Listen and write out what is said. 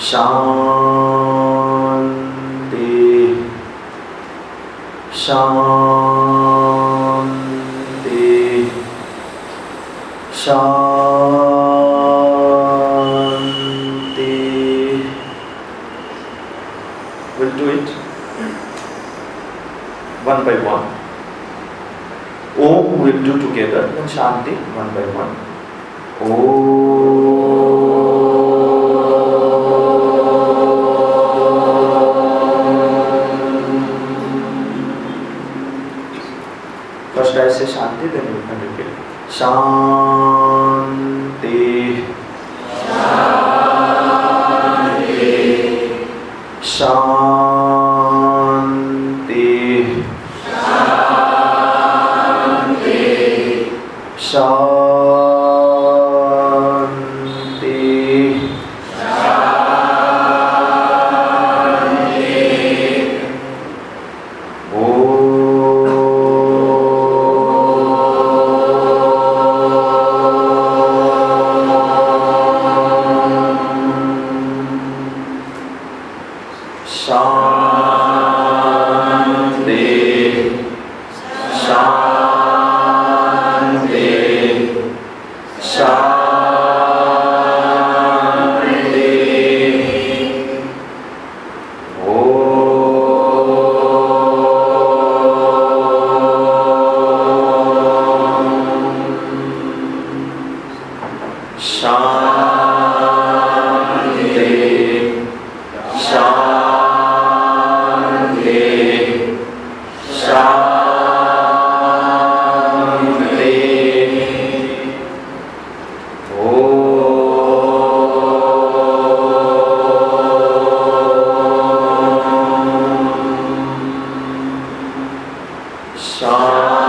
Shanti Shanti Shanti We'll do it one by one. Om we'll do together and Shanti one by one. Om. first ऐसे शांति देने के लिए। शांति। शांति। शांति। Shanti. Shanti.